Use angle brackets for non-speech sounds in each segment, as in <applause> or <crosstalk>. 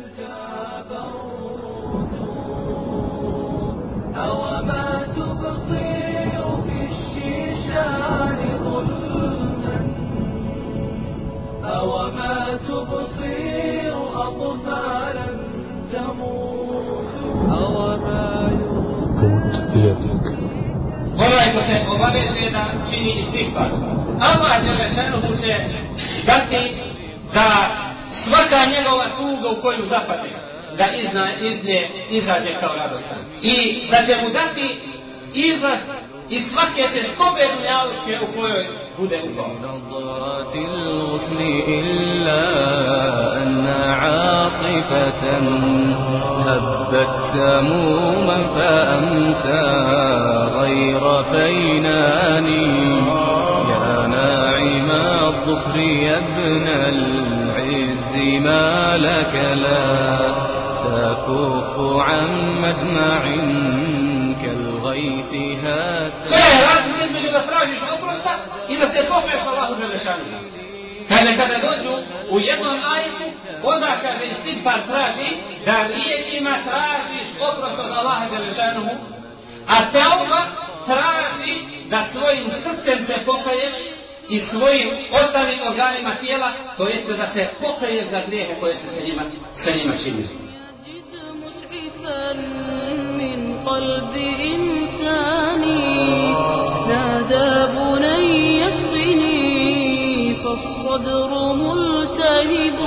الجبروت أو ما تبصر في الشيشان ظلما أو ما تبصر أطفالا تموت أو ما كنت بيدك da čini da svaka njegova tuga u koju zapade, da izna, izne, izađe kao radostan. I da će mu dati izlaz iz svake te skobe dunjaluške u kojoj bude upao. هبت سموما فأمسى غير فينان يا ناعم الظفر يا ابن الحقد لك لا تكف عن مدمع كالغيث هات لا يا راجل من اللي تراجعش أطرسة إذا سيطفعش الله جل شأنه. هل كان دوجو ويدون آية. وما كان يستيد فارتراجي دار إيتي ما تراجعش أطرسة الله جل شأنه. التوبة تراجي دا سوين سرسن سيطفعش i svojim ostalim organima tijela, to jeste da se pokaješ za grijehe koje se sa njima, sa njima čini. يجد مسعفا من قلب إنسان نادى بني اسقني فالصدر ملتهب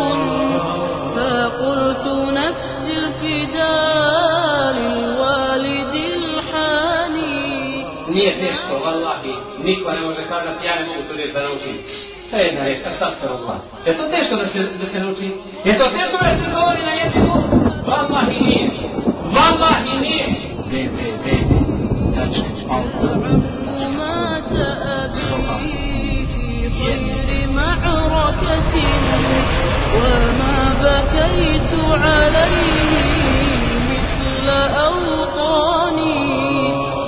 فقلت نفسي الفداء للوالد الحاني Nije teško, vallahi, niko ne može kazati, ja ne mogu tu reći da naučim. To je jedna reč, astagfirullah. Je to teško da se, da se nauči? Je to teško da se govori na jeziku? Wallahi nije. Wallahi nije. مات أبي في خير معركة وما بكيت عليه مثل أوطاني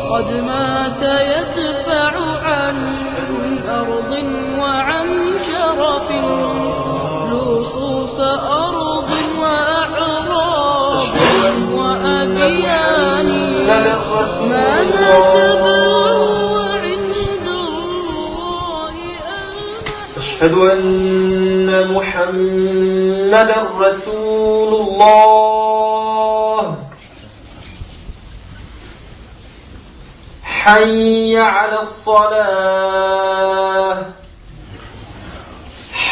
قد مات يدفع أرض وأعراض وأديان ما نتبلو عند الله أشهد أن محمدا رسول الله. حي على الصلاة.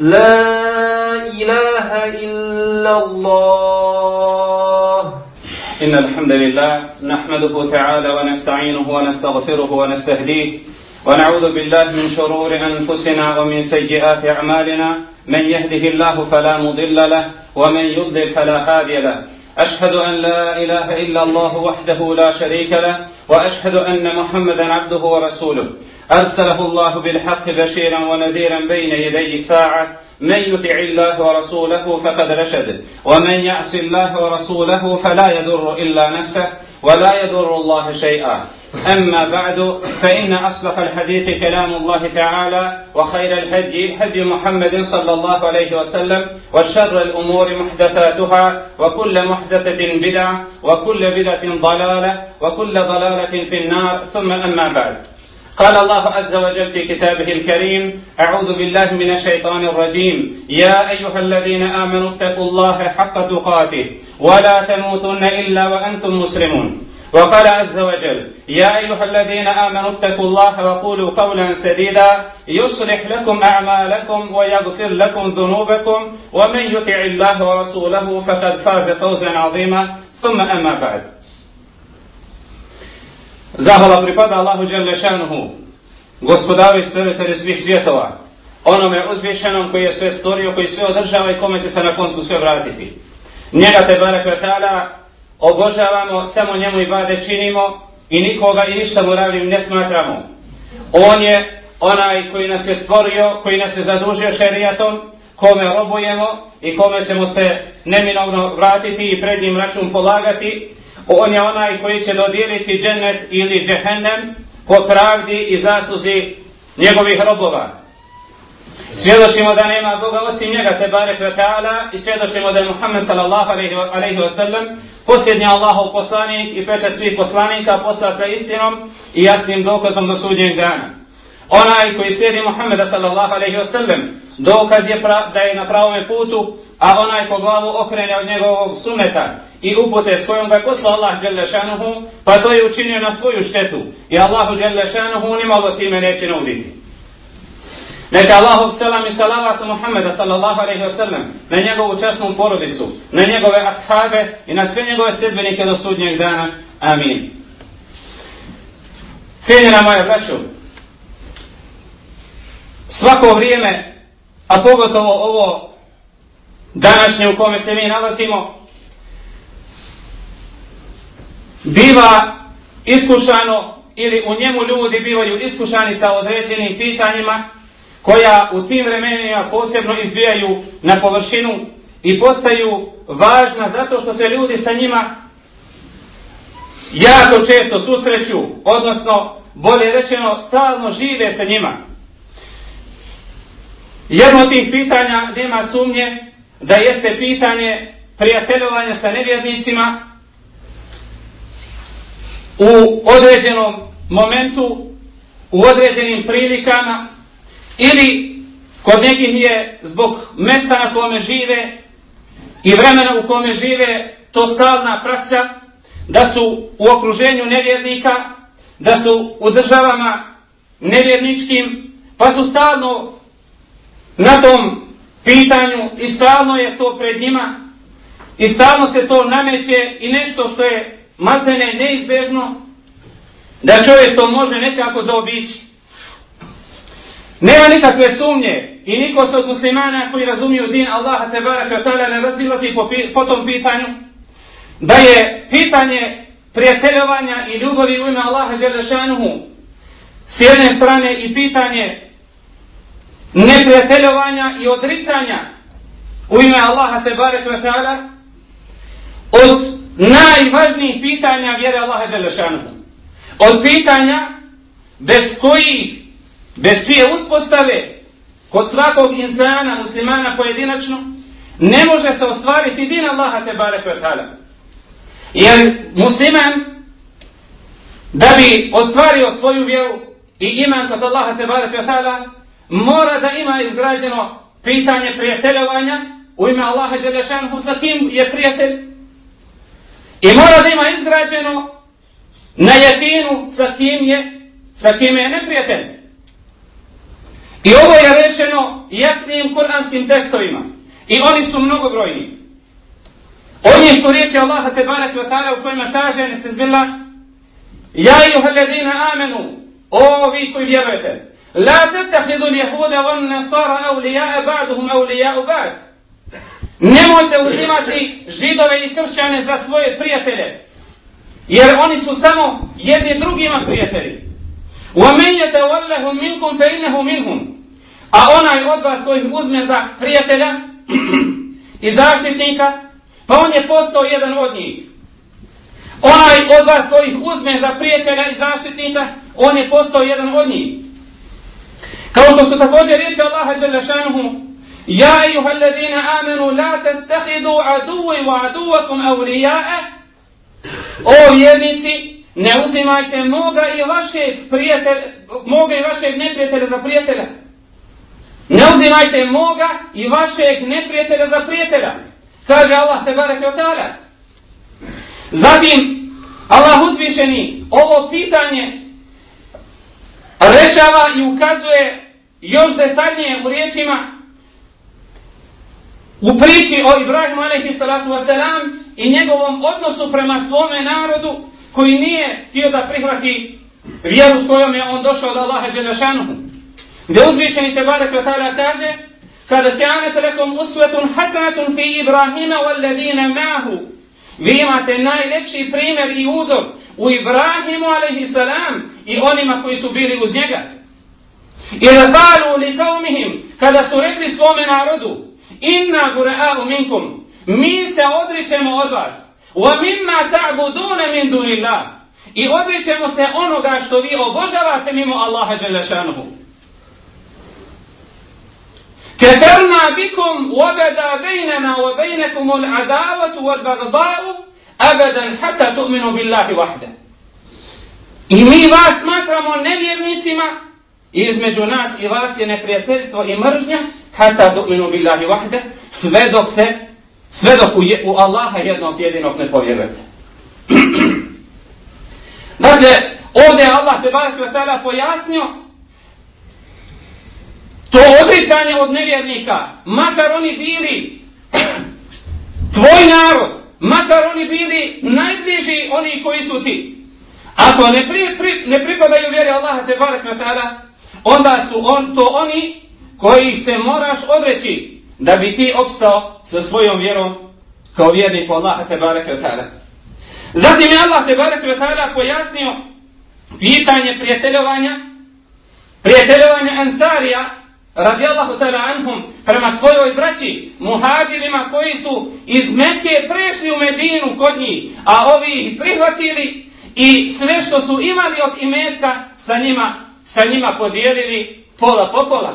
لا إله إلا الله. إن الحمد لله نحمده تعالى ونستعينه ونستغفره ونستهديه ونعوذ بالله من شرور أنفسنا ومن سيئات أعمالنا. من يهده الله فلا مضل له ومن يضلل فلا هادي له. أشهد أن لا إله إلا الله وحده لا شريك له وأشهد أن محمدا عبده ورسوله. أرسله الله بالحق بشيرا ونذيرا بين يدي الساعة من يطع الله ورسوله فقد رشد ومن يعص الله ورسوله فلا يضر إلا نفسه ولا يضر الله شيئا. أما بعد فإن أصدق الحديث كلام الله تعالى وخير الهدي هدي محمد صلى الله عليه وسلم وشر الأمور محدثاتها وكل محدثة بدعة وكل بدعة ضلالة وكل ضلالة في النار ثم أما بعد. قال الله عز وجل في كتابه الكريم أعوذ بالله من الشيطان الرجيم. يا أيها الذين آمنوا اتقوا الله حق تقاته ولا تموتن إلا وأنتم مسلمون. وقال عز وجل يا أيها الذين آمنوا اتقوا الله وقولوا قولا سديدا يصلح لكم أعمالكم ويغفر لكم ذنوبكم ومن يطع الله ورسوله فقد فاز فوزا عظيما ثم أما بعد Zahvala pripada Allahu Đelešanuhu, gospodaru i stvoritelju svih svjetova, onome uzvišenom koji je sve stvorio, koji sve održava i kome će se na koncu sve vratiti. Njega te barek vetala obožavamo, samo njemu i bade činimo i nikoga i ništa mu ravnim ne smatramo. On je onaj koji nas je stvorio, koji nas je zadužio šerijatom, kome robujemo i kome ćemo se neminovno vratiti i pred njim račun polagati. On je onaj koji će dodijeliti džennet ili džehennem po pravdi i zasluzi njegovih robova. Svjedočimo da nema Boga osim njega te barek ve ta'ala i svjedočimo da je Muhammed sallallahu alaihi wa sallam posljednji Allahov poslanik i pečat svih poslanika poslat sa istinom i jasnim dokazom do sudnjeg dana. Onaj koji slijedi Muhammeda sallallahu alaihi wa sallam dokaz je pra, da je na pravome putu, a onaj ko glavu okrenja od njegovog suneta i upute s kojom ga je poslao Allah dželle šanuhu, pa to je učinio na svoju štetu i Allahu dželle šanuhu nimalo time neće nuditi. Neka Allahov selam i salavat Muhammeda sallallahu alaihi wa sallam na njegovu časnu porodicu, na njegove ashabe i na sve njegove sljedbenike do sudnjeg dana. Amin. Cijenjena moja braćo, svako vrijeme, a pogotovo ovo današnje u kome se mi nalazimo, biva iskušano ili u njemu ljudi bivaju iskušani sa određenim pitanjima koja u tim vremenima posebno izbijaju na površinu i postaju važna zato što se ljudi sa njima jako često susreću, odnosno bolje rečeno stalno žive sa njima. Jedno od tih pitanja nema sumnje da jeste pitanje prijateljovanja sa nevjernicima u određenom momentu, u određenim prilikama ili kod nekih je zbog mesta na kome žive i vremena u kome žive to stalna praksa da su u okruženju nevjernika, da su u državama nevjerničkim, pa su stalno na tom pitanju i stalno je to pred njima i stalno se to nameće i nešto što je maltene neizbežno da čovjek to može nekako zaobići. Nema nikakve sumnje. I niko se od muslimana koji razumiju din Allaha te baraka ta'ala ne razilazi po, po tom pitanju. Da je pitanje prijateljovanja i ljubavi u ime Allaha Đelešanuhu s jedne strane i pitanje neprijateljovanja i odricanja u ime Allaha te baraka ta'ala od najvažnijih pitanja vjere Allaha Đelešanuhu od pitanja bez kojih bez čije uspostave kod svakog insana, muslimana pojedinačno, ne može se ostvariti din Allaha te bare petala. Jer musliman, da bi ostvario svoju vjeru i iman kod Allaha te bare petala, mora da ima izgrađeno pitanje prijateljovanja u ime Allaha Đelešanhu sa kim je prijatelj i mora da ima izgrađeno na jetinu sa kim je sa kim je neprijatelj. I ovo je rečeno jasnim kuranskim tekstovima. I oni su mnogobrojni. Oni su riječi Allaha te barak wa ta'ala u kojima kaže, neste zbila, Ja iuha ladina amenu, o vi koji vjerujete, la tetahidu ljehuda van nasara awlija'a ba'duhum awlija'u ba'd. Nemojte uzimati židove i kršćane za svoje prijatelje, jer oni su samo jedni drugima prijatelji. وَمَنْ يَتَوَلَّهُمْ مِنْكُمْ فَإِنَّهُ مِنْهُمْ A onaj od vas koji uzme za prijatelja <clears throat> i zaštitnika, pa on je postao jedan od njih. Onaj od vas koji uzme za prijatelja i zaštitnika, on je postao jedan od njih. Kao što su također riječi Allaha Đelešanuhu, Ja ejuha alladina amenu la tettehidu aduvi wa aduvakum avlijae, o vjernici, Ne uzimajte moga i vašeg prijatelja, moga i vašeg neprijatelja za prijatelja. Ne uzimajte moga i vašeg neprijatelja za prijatelja. Kaže Allah te barek od tada. Zatim, Allah uzvišeni ovo pitanje rešava i ukazuje još detaljnije u riječima u priči o Ibrahimu alaihi salatu wasalam i njegovom odnosu prema svome narodu koji nije htio da prihvati vjeru s kojom je on došao od Allaha Đelešanuhu. Gdje uzvišeni te bada kvetala kaže kada se anet usvetun hasanatun fi Ibrahima walladina ma'hu Vi imate najlepši primjer i uzor u Ibrahimu alaihi salam i onima koji su bili uz njega. I kalu li kaumihim, kada su rekli svome narodu, inna bura'u minkum, mi se odričemo od vas, wa mimma ta'budune min dunillah, i odričemo se onoga što vi obožavate mimo Allaha Đelešanuhu. كفرنا بكم وبدا بيننا وبينكم العداوة والبغضاء أبدا حتى تؤمنوا بالله وحده I mi vas smatramo nevjernicima i između nas i vas je neprijateljstvo i mržnja hata tu'minu billahi wahde sve dok se sve dok u, u Allaha jednog jedinog ne povjerujete. <clears throat> dakle, ovdje Allah te barak pojasnio To odricanje od nevjernika, makar oni bili <clears throat> tvoj narod, makar oni bili najbliži oni koji su ti. Ako ne, pri, pri, ne pripadaju vjeri Allaha te barek na tada, onda su on, to oni koji se moraš odreći da bi ti opstao sa svojom vjerom kao vjernik Allaha te barek na tada. Zatim je Allah te barek na tada pojasnio pitanje prijateljovanja, prijateljovanja Ansarija, radijallahu ta'ala anhum prema svojoj braći muhađirima koji su iz Mekke prešli u Medinu kod njih, a ovi ih prihvatili i sve što su imali od imetka sa njima, sa njima podijelili pola po pola.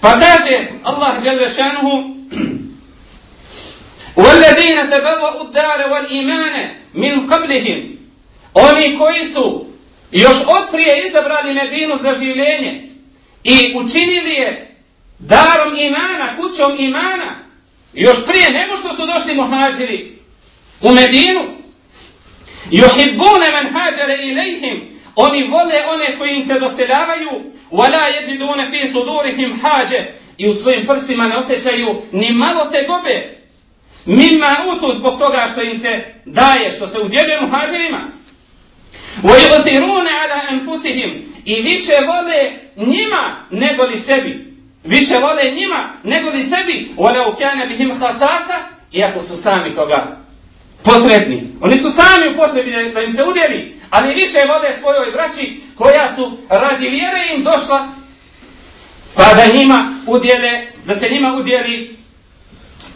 Pa kaže Allah jalla šanuhu <clears throat> وَالَّذِينَ تَبَوَا الدَّارَ وَالْإِيمَانَ مِنْ قَبْلِهِمْ Oni koji su još otprije izabrali Medinu za življenje, i učinili je darom imana, kućom imana, još prije nego što su došli muhađiri u Medinu, juhibbune men hađare ilajhim, oni vole one koji im se doseljavaju, wala jeđidune fi sudurihim hađe, i u svojim prsima ne osjećaju ni malo te gobe, mimma utu zbog toga što im se daje, što se udjeljuje muhađirima, وَيُغْتِرُونَ عَلَىٰ أَنفُسِهِمْ I više vole njima nego li sebi. Više vole njima nego li sebi. وَلَوْ كَانَ بِهِمْ خَسَاسَ Iako su sami toga potrebni. Oni su sami u potrebi da im se udjeli. Ali više vole svojoj braći koja su radi vjere im došla pa da njima udjele, da se njima udjeli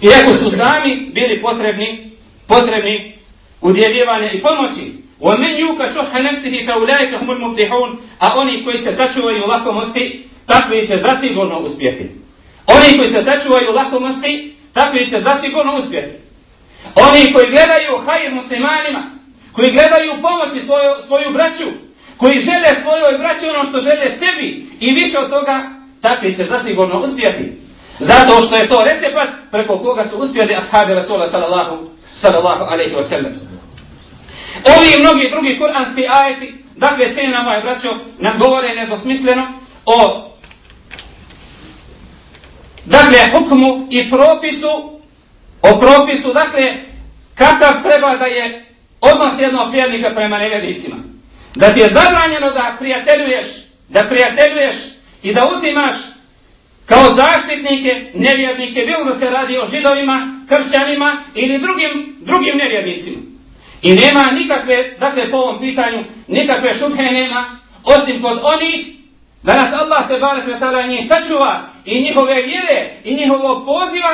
iako su sami bili potrebni potrebni udjeljivanje i pomoći. ومن يوك شح نفسه فأولئك هم المفلحون a oni koji se sačuvaju lakomosti takvi će zasigurno uspjeti oni koji se sačuvaju lakomosti takvi će zasigurno uspjeti oni koji gledaju hajr muslimanima koji gledaju pomoći svoju, svoju braću koji žele svojoj braći ono što žele sebi i više od toga takvi će zasigurno uspjeti zato što je to recept preko koga su uspjeli ashabi Rasula sallallahu sallallahu alaihi wa sallam Ovi i mnogi drugi kuranski ajeti, dakle, cijena moje braćo, nam govore nedosmisleno o dakle, hukmu i propisu, o propisu, dakle, kakav treba da je odnos jednog vjernika prema nevjernicima. Da ti je zabranjeno da prijateljuješ, da prijateljuješ i da uzimaš kao zaštitnike nevjernike, bilo da se radi o židovima, kršćanima ili drugim, drugim nevjernicima. I nema nikakve, dakle po ovom pitanju, nikakve šubhe nema, osim kod onih, da nas Allah te barek ve ta'ala njih sačuva i njihove vjere i njihovo poziva,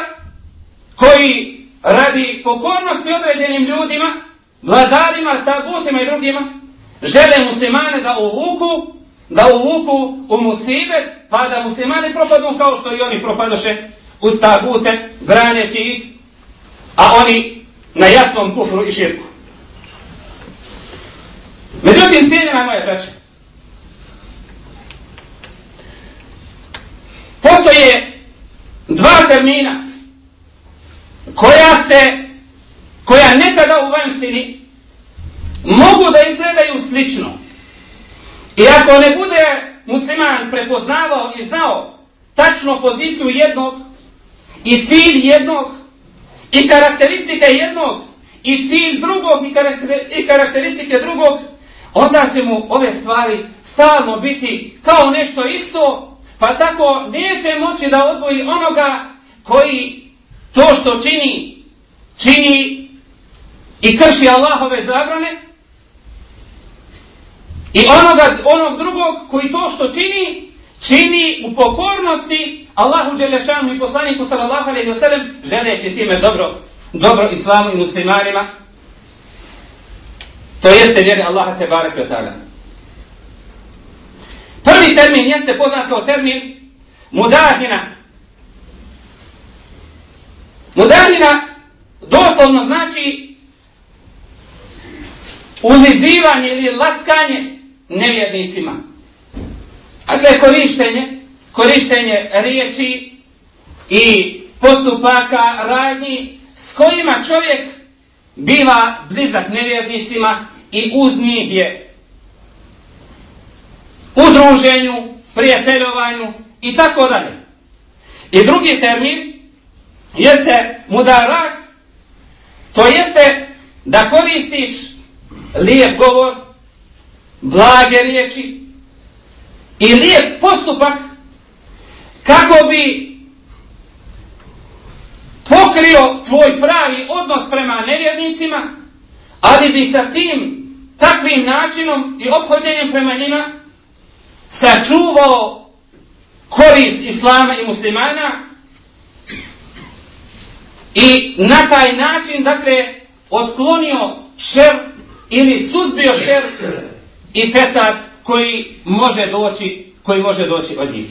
koji radi pokornosti određenim ljudima, vladarima, tabutima i drugima, žele muslimane da uvuku, da uvuku u musibet, pa da muslimani propadnu kao što i oni propadoše u tabute, braneći ih, a oni na jasnom kufru i širku. Međutim, cijeljena moja braća, postoje dva termina koja se, koja nekada u vanštini mogu da izgledaju slično. I ako ne bude musliman prepoznavao i znao tačno poziciju jednog i cilj jednog i karakteristike jednog i cilj drugog i karakteristike drugog, onda će mu ove stvari stalno biti kao nešto isto, pa tako neće moći da odvoji onoga koji to što čini, čini i krši Allahove zabrane i onoga, onog drugog koji to što čini, čini u pokornosti Allahu Đelešanu i poslaniku sallallahu alaihi wa sallam želeći time dobro, dobro islamu i muslimanima to jeste vjeri Allaha te barek ta'ala prvi termin jeste poznat kao termin mudahina mudahina doslovno znači uzizivanje ili laskanje nevjernicima. A to je korištenje, korištenje riječi i postupaka radnji s kojima čovjek biva blizak nevjernicima i uz njih je u druženju, prijateljovanju i tako dalje. I drugi termin jeste mudarak, to jeste da koristiš lijep govor, blage riječi i lijep postupak kako bi pokrio tvoj pravi odnos prema nevjernicima, ali bi sa tim takvim načinom i obhođenjem prema njima sačuvao korist islama i muslimana i na taj način, dakle, otklonio šer ili suzbio šer i fesad koji može doći koji može doći od njih.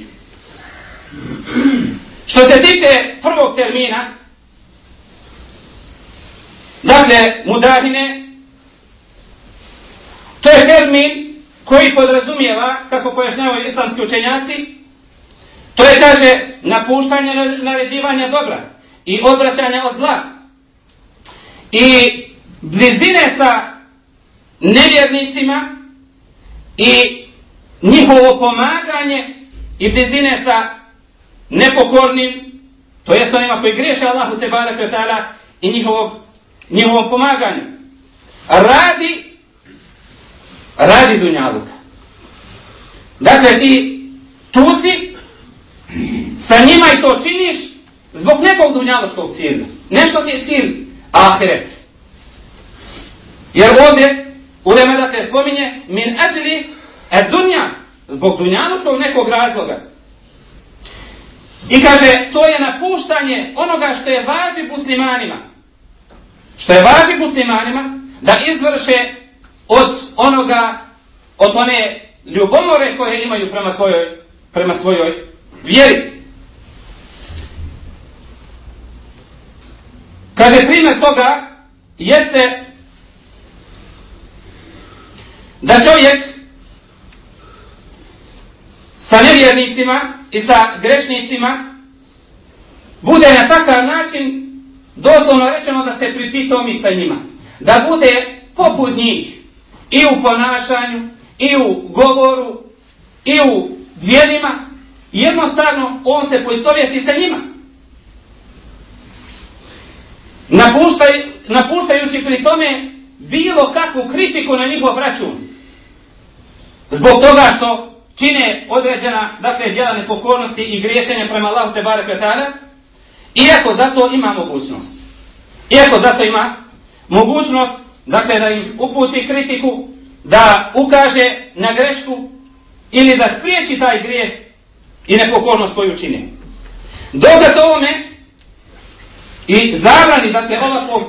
Što se tiče prvog termina, dakle, mudahine, to je termin koji podrazumijeva, kako pojašnjavaju islamski učenjaci, to je, kaže, napuštanje naređivanja dobra i odvraćanje od zla. I blizine sa nevjernicima i njihovo pomaganje i blizine sa nepokornim, to jest onima koji griješe Allahu te barek i njihovog, njihovom pomaganju. Radi, radi dunjaluka. Dakle, ti tu si, sa njima i to činiš zbog nekog dunjalučkog cilja. Nešto ti je cilj, ahiret. Jer ovdje Ulema da te spominje min ajli e dunja zbog dunjanučkog nekog razloga. I kaže, to je napuštanje onoga što je važi muslimanima. Što je važi muslimanima da izvrše od onoga, od one ljubomore koje imaju prema svojoj, prema svojoj vjeri. Kaže, primjer toga jeste da čovjek sa nevjernicima i sa grešnicima bude na takav način doslovno rečeno da se pripitomi sa njima. Da bude poput njih i u ponašanju, i u govoru, i u djelima. Jednostavno, on se poistovjeti sa njima. Napuštaj, napuštajući pri tome bilo kakvu kritiku na njihov račun. Zbog toga što čine određena, dakle, djela nepokornosti i griješenja prema Allahu te barek iako zato ima mogućnost. Iako zato ima mogućnost, dakle, da im uputi kritiku, da ukaže na grešku ili da spriječi taj grijeh i nepokornost koju čine. Dodat ovome i zabrani, dakle, ovakvog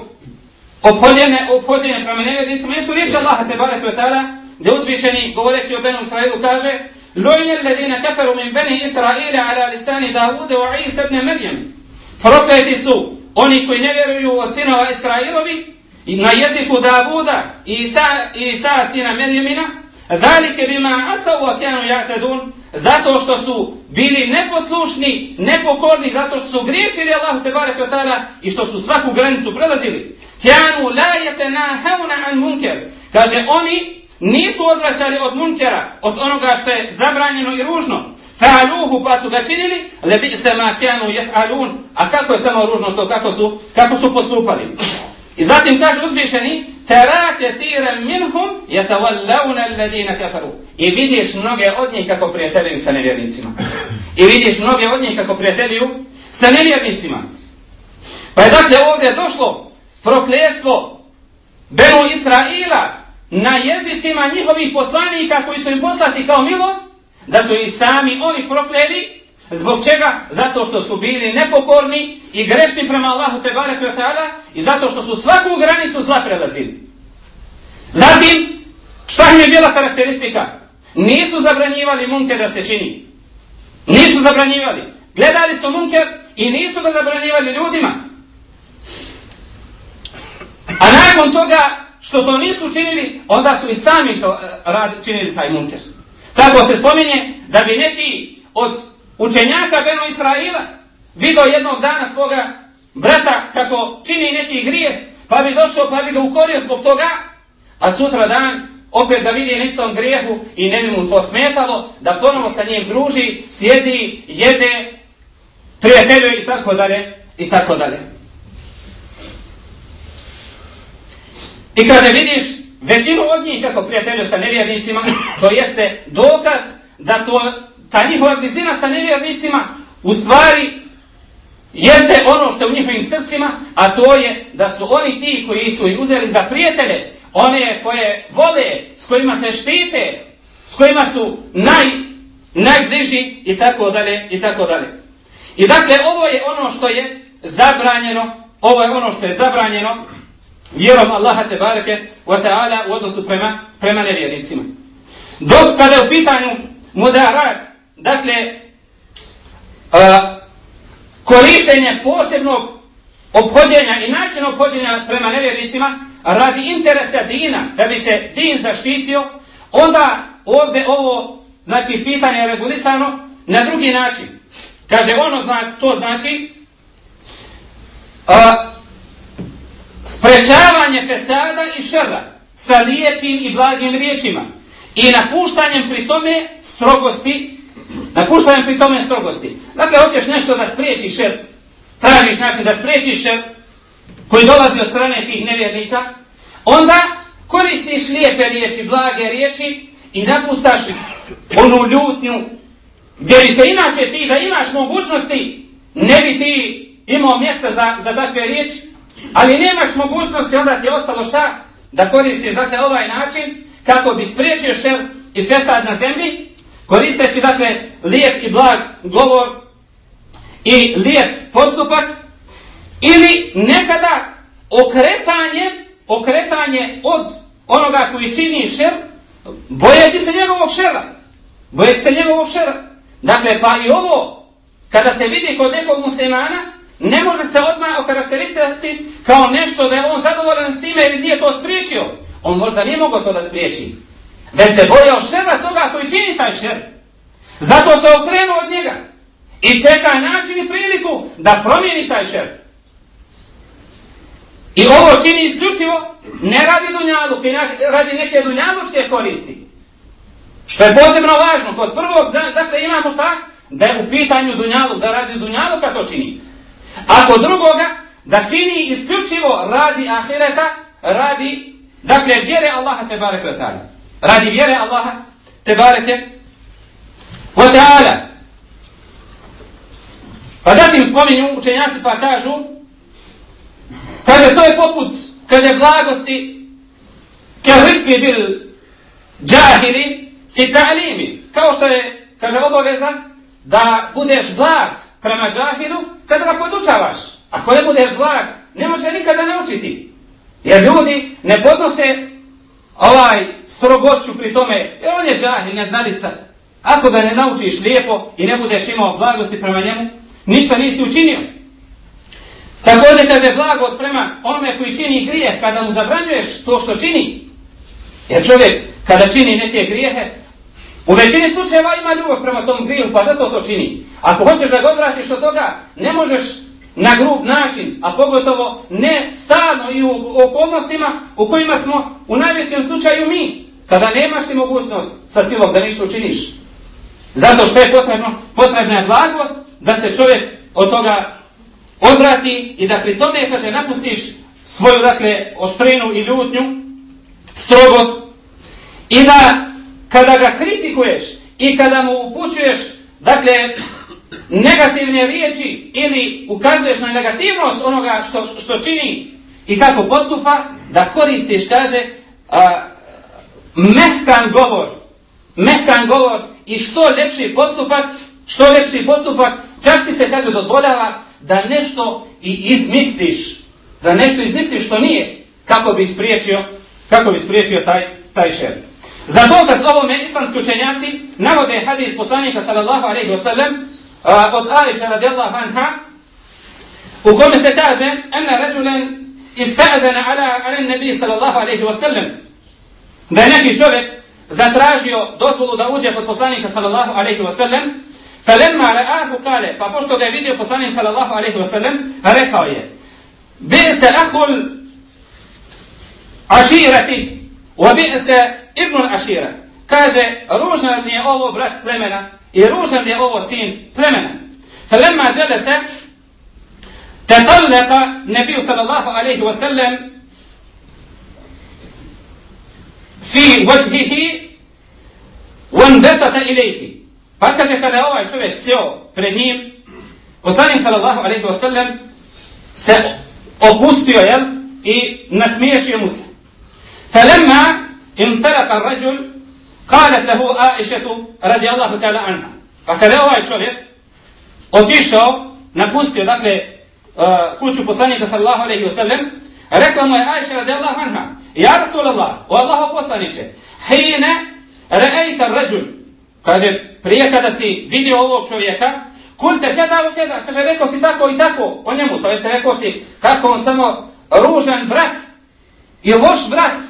ophođene, ophođene prema nevjednicima, jesu riječi Allaha te barek ta'ala, gdje uzvišeni govoreći o Benu Israilu kaže Lojne ledine kafaru min Beni Israile ala lisani Davude o Isa ibn Merjem. Prokleti su oni koji ne vjeruju od sinova Israilovi i na jeziku Davuda i Isa, Isa sina Merjemina Zalike bima asavu a jatedun zato što su bili neposlušni, nepokorni, zato što su griješili Allah te barek i što su svaku granicu prelazili. Kjanu la jetena an munker. Kaže, oni nisu odvraćali od munkera, od onoga što je zabranjeno i ružno. Fa'aluhu pa su ga činili, lebi se ma kanu jef'alun. A kako je samo ružno to, kako su, kako su postupali. I zatim kaže uzvišeni, tera tire minhum jetavallawna alladina kafaru. I vidiš mnoge od njih kako prijateljuju sa nevjernicima. I vidiš mnoge od njih kako prijateljuju sa nevjernicima. Pa je dakle ovdje došlo prokljestvo Benu Israila na jezicima njihovih poslanika koji su im poslati kao milost, da su i sami oni prokleli, zbog čega? Zato što su bili nepokorni i grešni prema Allahu te barek i zato što su svaku granicu zla prelazili. Zatim, šta im je bila karakteristika? Nisu zabranjivali munke da se čini. Nisu zabranjivali. Gledali su munker i nisu ga zabranjivali ljudima. A nakon toga što to nisu činili, onda su i sami to eh, rad, činili taj munker. Tako se spominje da bi neki od učenjaka Beno Israila vidio jednog dana svoga brata kako čini neki grije, pa bi došao pa bi ga ukorio zbog toga, a sutra dan opet da vidi na istom grijehu i ne bi mu to smetalo, da ponovo sa njim druži, sjedi, jede, prijatelju i tako dalje, i tako dalje. I kada vidiš većinu od njih kako prijatelju sa nevjernicima, to jeste dokaz da to, ta njihova blizina sa nevjernicima u stvari jeste ono što je u njihovim srcima, a to je da su oni ti koji su ih uzeli za prijatelje, one koje vole, s kojima se štite, s kojima su naj, najbliži i tako dalje i tako dalje. I dakle ovo je ono što je zabranjeno, ovo je ono što je zabranjeno vjerom Allaha te bareke wa ta'ala u odnosu prema, prema nevjernicima. Dok kada je u pitanju mudarat, dakle a, korištenje posebnog obhođenja i način obhođenja prema nevjernicima, radi interesa dina, da bi se din zaštitio, onda ovdje ovo, znači, pitanje je regulisano na drugi način. Kaže, ono zna, to znači a, sprečavanje fesada i šrra sa lijepim i blagim riječima i napuštanjem pri tome strogosti, napuštanjem pri tome strogosti. Dakle, hoćeš nešto da spriječiš šer, tražiš način da spriječiš šer, koji dolazi od strane tih nevjernika, onda koristiš lijepe riječi, blage riječi i napustaš onu ljutnju gdje bi se inače ti da imaš mogućnosti ne bi ti imao mjesta za, za takve riječi, ali nemaš mogućnosti onda ti je ostalo šta? Da koristiš dakle ovaj način kako bi spriječio šer i fesad na zemlji, koristeći dakle lijep i blag govor i lijep postupak ili nekada okretanje, okretanje od onoga koji čini šer, bojeći se njegovog šera. Bojeći se njegovog šera. Dakle, pa i ovo, kada se vidi kod nekog muslimana, ne može se odmah okarakteristirati kao nešto da je on zadovoljan s time jer nije to spriječio. On možda nije mogao to da spriječi. Već se bojao šera toga koji čini taj šer. Zato se okrenuo od njega. I čeka način i priliku da promijeni taj šer. I ovo čini isključivo, ne radi dunjalu, radi neke dunjalučke koristi. Što je posebno važno, kod prvog, dakle imamo šta? Da je u pitanju dunjalu, da radi dunjalu kako to čini. Ako drugoga, da čini isključivo radi ahireta, radi, dakle, vjere Allaha te bareke wa ta'ala. Radi vjere Allaha te bareke wa ta'ala. Pa zatim spominju učenjaci pa kažu, Kaže, to je poput, kaže, blagosti, kao rifki bil džahili i ta'limi. Kao što je, kaže, obavezan da budeš blag prema džahilu kada ga podučavaš. Ako ne budeš blag, ne može nikada naučiti. Jer ljudi ne podnose ovaj strogoću pri tome, jer on je džahil, neznalica. Ako ga ne naučiš lijepo i ne budeš imao blagosti prema njemu, ništa nisi učinio. Također kaže blagost prema onome koji čini grijeh kada mu zabranjuješ to što čini. Jer čovjek kada čini neke grijehe, u većini slučajeva ima ljubav prema tom grijehu pa zato to čini. Ako hoćeš da ga odvratiš od toga, ne možeš na grub način, a pogotovo ne stalno i u okolnostima u kojima smo u najvećem slučaju mi, kada nemaš ti mogućnost sa silom da ništa učiniš. Zato što je potrebno, potrebna je blagost da se čovjek od toga odvrati i da pri tome, kaže, napustiš svoju, dakle, oštrinu i ljutnju, strogost, i da kada ga kritikuješ i kada mu upućuješ, dakle, <clears throat> negativne riječi ili ukazuješ na negativnost onoga što, što čini i kako postupa, da koristiš, kaže, a, mehkan govor, mehkan govor i što lepši postupak, što lepši postupak, čak ti se, kaže, dozvoljava da nešto i izmisliš, da nešto izmisliš što nije, kako bi spriječio, kako bi spriječio taj, taj šer. Za dokaz ovome islamski učenjaci navode hadis poslanika sallallahu alaihi wa sallam od Aisha radijallahu anha u kome se kaže ena rađulen ista'zana ala, ala nabi sallallahu alaihi wa sallam da je neki čovjek zatražio dozvolu da uđe kod poslanika sallallahu alaihi wa sallam فلما رآه قال pa pošto ga je vidio poslanik sallallahu alaihi wa sallam rekao je بئس أخو العشيرة وبئس ابن العشيرة kaže ružan li je ovo brat plemena i ružan li je ovo sin plemena فلما جلس تطلق النبي صلى الله عليه وسلم في وجهه وانبسط إليه Pa kaže kada ovaj čovjek sjeo pred njim, poslanik sallallahu alaihi wa sallam se opustio, jel? I nasmiješio mu se. فلما انطلق الرجل قالت له عائشة رضي الله تعالى عنها. فكذا هو الشريف اوتيشو نبوستي داخل آه، كوتشو بوساني صلى الله عليه وسلم. ركم عائشة رضي الله عنها. يا رسول الله والله بوساني حين رأيت الرجل كاجل بريكا داسي فيديو اوف شريكا قلت كذا وكذا. كاجل ريكو سي تاكو اي تاكو. ونمو طيب ريكو سي كاكو انسانو روجن برات. يوش برات.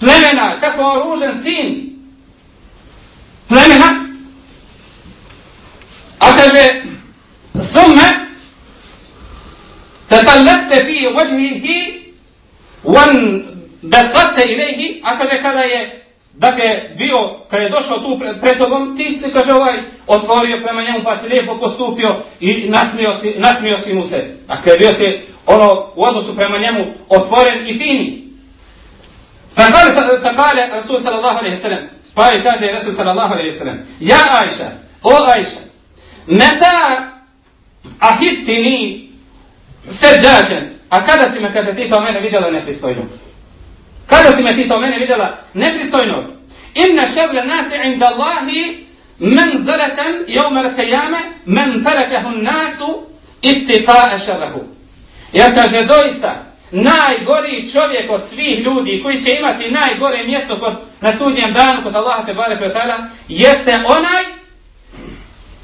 plemena, kako oružen sin plemena, a kaže, summe, tatallaste fi vajhihi, wan besate ilihi, a kaže, kada je Dakle, bio, kada je došao tu pred, pred tobom, ti si, kaže ovaj, otvorio prema njemu, pa si lijepo postupio i nasmio si, nasmio si mu se. Dakle, bio si ono, u odnosu prema njemu, otvoren i fini. فقال فقال الرسول صلى الله عليه وسلم قال كاجي الرسول صلى الله عليه وسلم يا عائشة أو عائشة متى احيتني سجاجا اكذا سي متكاتي تو مني فيديو أنا بيستوينو كذا سي متكاتي تو مني فيديو أنا بيستوينو إن شر الناس عند الله منزلة يوم القيامة من تركه الناس اتقاء شره. يا كاجي دويسه najgori čovjek od svih ljudi koji će imati najgore mjesto kod, na sudnjem danu kod Allaha te bare pretala jeste onaj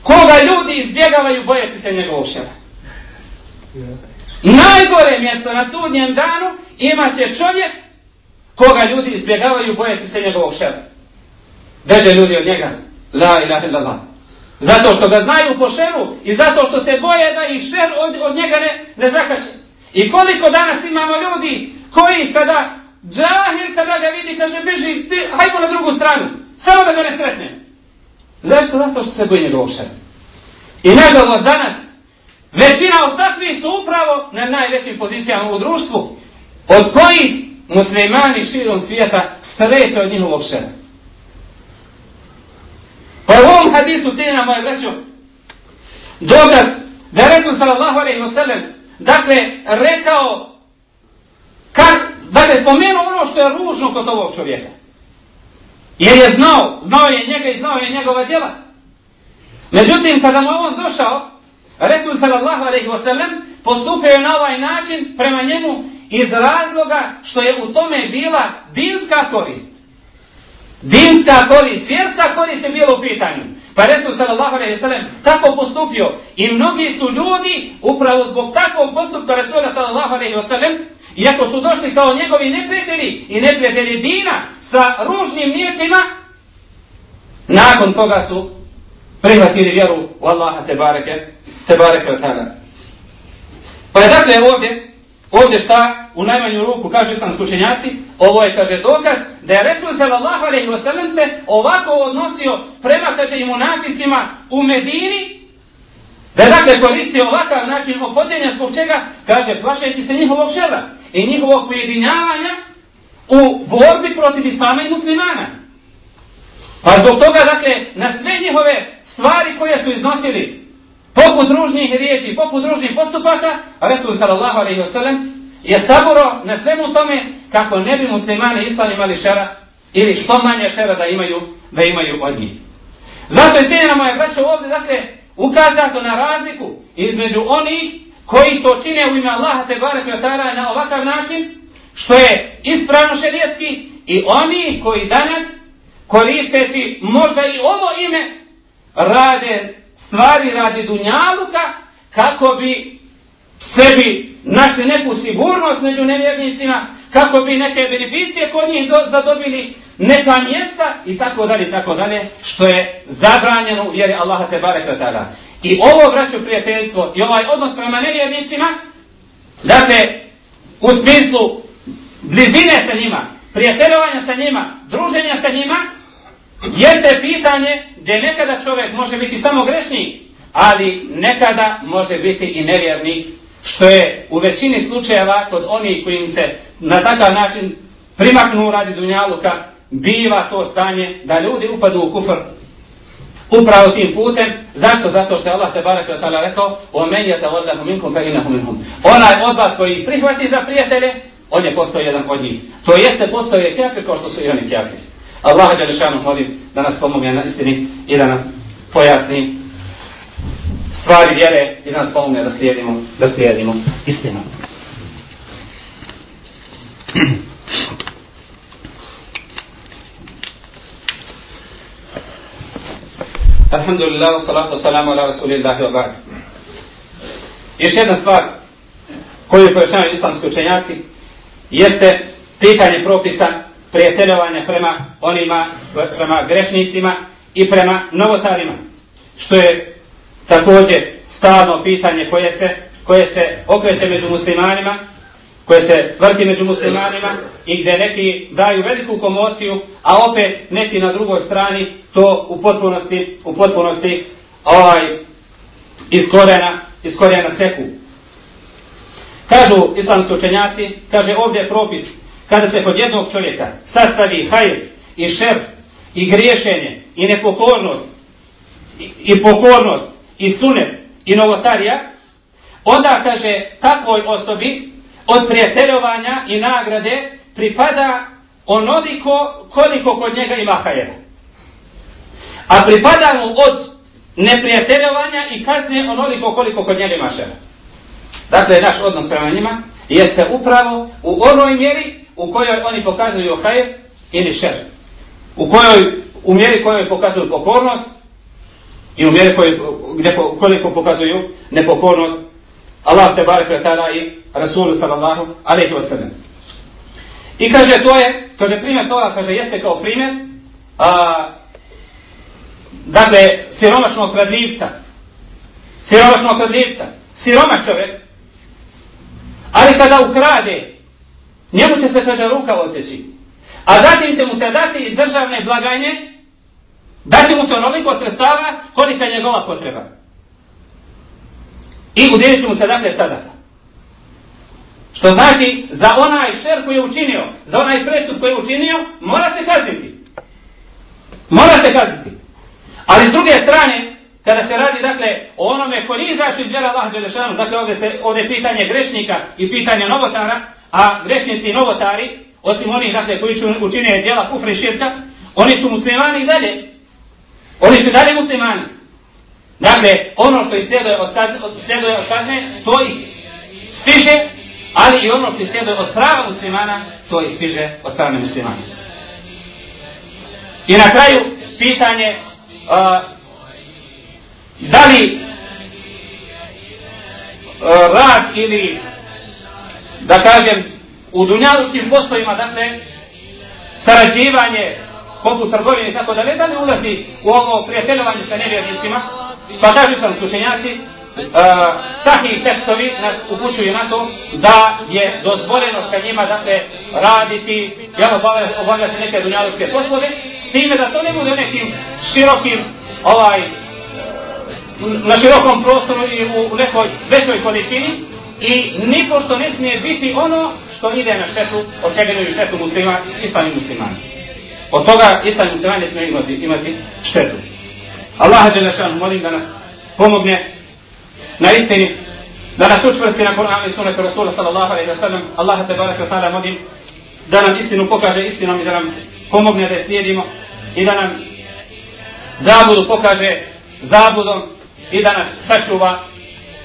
koga ljudi izbjegavaju bojeći se njegovog šera. Najgore mjesto na sudnjem danu ima će čovjek koga ljudi izbjegavaju bojeći se njegovog šera. Beže ljudi od njega. La ilaha illallah. Zato što ga znaju po šeru i zato što se boje da ih šer od, od njega ne, ne zakače. I koliko danas imamo ljudi koji kada džahil kada ga vidi kaže beži ti, hajmo na drugu stranu. Samo da ga ne sretne. Zašto? Zato što se boji njegovog šera. I nažalost danas većina od takvih su upravo na najvećim pozicijama u društvu od kojih muslimani širom svijeta strete od njihovog šera. Pa u ovom hadisu cijena moje braćo, dokaz da Resul sallallahu alaihi wa sallam, dakle, rekao, kad, dakle, spomenuo ono što je ružno kod ovog čovjeka. Jer je znao, znao je njega i znao je njegova djela. Međutim, kada mu on došao, Resul sallallahu alaihi wa sallam, postupio je na ovaj način prema njemu iz razloga što je u tome bila dinska korist. Dinska korist, vjerska korist je bila u pitanju. Pa Resul sallallahu alaihi sallam tako postupio. I mnogi su ljudi upravo zbog takvog postupka Resula sallallahu alaihi sallam iako su došli kao njegovi neprijatelji i neprijatelji dina sa ružnim nijetima nakon toga su prihvatili vjeru u Allaha te bareke te bareke wa ta'ala. Pa je dakle ovdje Ovdje šta u najmanju ruku kažu islamski učenjaci, ovo je kaže dokaz da je Resul sallallahu alejhi ve se ovako odnosio prema kaže imunaticima u Medini. Da je dakle koristio ovakav način opođenja zbog čega kaže plašeći se njihovog šera i njihovog pojedinjavanja u borbi protiv islama i muslimana. Pa zbog toga dakle na sve njihove stvari koje su iznosili poput ružnih riječi, poput ružnih postupaka, Resul sallallahu alaihi wa sallam je saburo na svemu tome kako ne bi muslimani islam imali šera ili što manje šera da imaju, da imaju od njih. Zato je cijenjena moja braća ovdje, dakle, ukazato na razliku između onih koji to čine u ime Allaha te barek na ovakav način, što je ispravno šerijetski, i oni koji danas koristeći možda i ovo ime rade stvari radi dunjaluka kako bi sebi našli neku sigurnost među nevjernicima, kako bi neke beneficije kod njih do, zadobili, neka mjesta i tako dalje, tako dalje, što je zabranjeno u vjeri Allaha te barek tada. I ovo vraću prijateljstvo i ovaj odnos prema nevjernicima, dakle, u smislu blizine sa njima, prijateljovanja sa njima, druženja sa njima, jeste pitanje gdje nekada čovjek može biti samo grešnik, ali nekada može biti i nevjernik, što je u većini slučajeva kod onih kojim se na takav način primaknu radi dunjaluka, biva to stanje da ljudi upadu u kufr upravo tim putem. Zašto? Zato što je Allah te barek wa ta'ala rekao وَمَنْ يَتَوَلَّهُ مِنْكُمْ فَإِنَهُ مِنْهُمْ Onaj od vas koji prihvati za prijatelje, on je postao jedan od njih. To jeste postao je kjafir kao što su i oni kjafir. Allah Đelešanu molim da nas pomogne na istini i da nam pojasni stvari vjere i da nas pomogne da slijedimo, da slijedimo istinu. Alhamdulillah, salatu salamu ala rasulillahi wa ba'd. Još jedna stvar koju pojašnjavaju islamski učenjaci jeste pitanje propisa prijateljovanja prema onima, prema grešnicima i prema novotarima. Što je također stalno pitanje koje se, koje se okreće među muslimanima, koje se vrti među muslimanima i gdje neki daju veliku komociju, a opet neki na drugoj strani to u potpunosti, u potpunosti ovaj, iskorena, iskorena seku. Kažu islamski učenjaci, kaže ovdje je propis, kada se kod jednog čovjeka sastavi hajr i šer i griješenje i nepokornost i, i pokornost i sunet i novotarija, onda kaže takvoj osobi od prijateljovanja i nagrade pripada onoliko koliko kod njega ima hajera. A pripada mu od neprijateljovanja i kazne onoliko koliko kod njega ima šera. Dakle, naš odnos prema njima jeste upravo u onoj mjeri u kojoj oni pokazuju hajr ili šer. U kojoj, u mjeri kojoj pokazuju pokornost i u mjeri kojoj, gdje, koliko pokazuju nepokornost Allah te barek ve ta'ala i Rasulu sallallahu alaihi wa sallam. I kaže to je, kaže primjer toga, kaže jeste kao primjer, a, dakle, siromašnog kradljivca. Siromašnog kradljivca. Siroma čovjek. Ali kada ukrade, njemu će se, kaže, ruka oteći. A zatim će mu se dati iz državne blagajne, daće mu se onoliko sredstava kolika je njegova potreba. I udjelit će mu se dakle sadaka. Što znači, za onaj šer koji je učinio, za onaj prestup koji je učinio, mora se kazniti. Mora se kazniti. Ali s druge strane, kada se radi, dakle, o onome koji nije izašli iz vjera Allah Đelešanu, dakle, ovdje, se, ovdje je pitanje grešnika i pitanje novotara, a grešnici i novotari, osim onih, dakle, koji učine djela kufra i širka, oni su muslimani i dalje. Oni su dalje muslimani. Dakle, ono što islijeduje od kazne, od, islijeduje od kazne to ih stiže, ali i ono što islijeduje od prava muslimana, to ih stiže od strane muslimana. I na kraju, pitanje, uh, da li uh, rad ili, da kažem, u dunjalučkim poslovima, dakle, sarađivanje, poput trgovine i tako dalje, da li ulazi u ovo prijateljovanje sa nevjernicima, Pa kažu sam slučenjaci, uh, e, takvi tekstovi nas upućuju na to da je dozvoljeno sa njima dakle, raditi, jel, obavljati neke dunjalovske poslove, s time da to ne bude nekim širokim, ovaj, na širokom prostoru i u nekoj većoj količini, i nipošto ne smije biti ono što ide na štetu, od čega ne štetu muslima, islami muslimani. Od toga islami muslimani ne smije imati, imati štetu. Allah Đelešan molim da nas pomogne na istini da nas učvrsti na Kur'an i sunetu Rasula sallallahu alaihi wa sallam, Allah te baraka wa ta'ala molim da nam istinu pokaže istinom i da nam pomogne da je slijedimo i da nam zabudu pokaže zabudom i da nas sačuva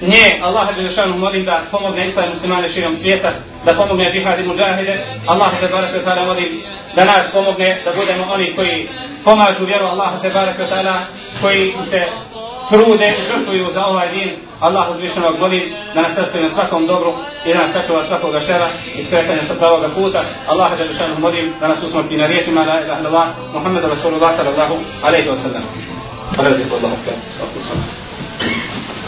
nje, Allah Đelešanu molim da pomogne islam muslimane širom svijeta, da pomogne džihad i muđahide, Allah te barek wa ta'ala molim da nas pomogne da budemo oni koji pomažu vjeru Allah te barek wa ta'ala, koji se trude žrtvuju za ovaj din, Allah uzvišenog molim da nas sastoji na svakom dobru i da nas sačuva svakoga šera i skretanja sa pravoga puta. Allah Đelešanu molim da nas usmrti na riječima la ilaha illallah Muhammedu Rasulullah sallallahu alaihi wa sallam. Hvala lijepo Allah.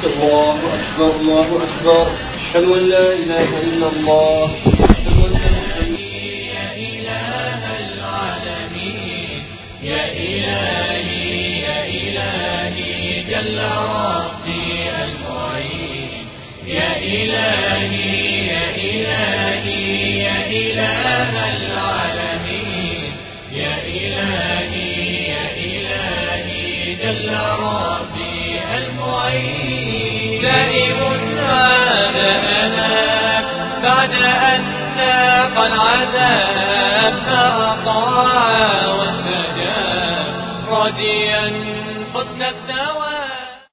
الله أكبر الله أكبر. أشهد أن لا إله إلا الله. أشهد أن محمدا يا إله العالمين يا إلهي يا إلهي جل ربي المعين يا إلهي يا إلهي يا إله العالمين بعد أن ذاق العذاب فأطاع واستجاب راجيا حسن الثواب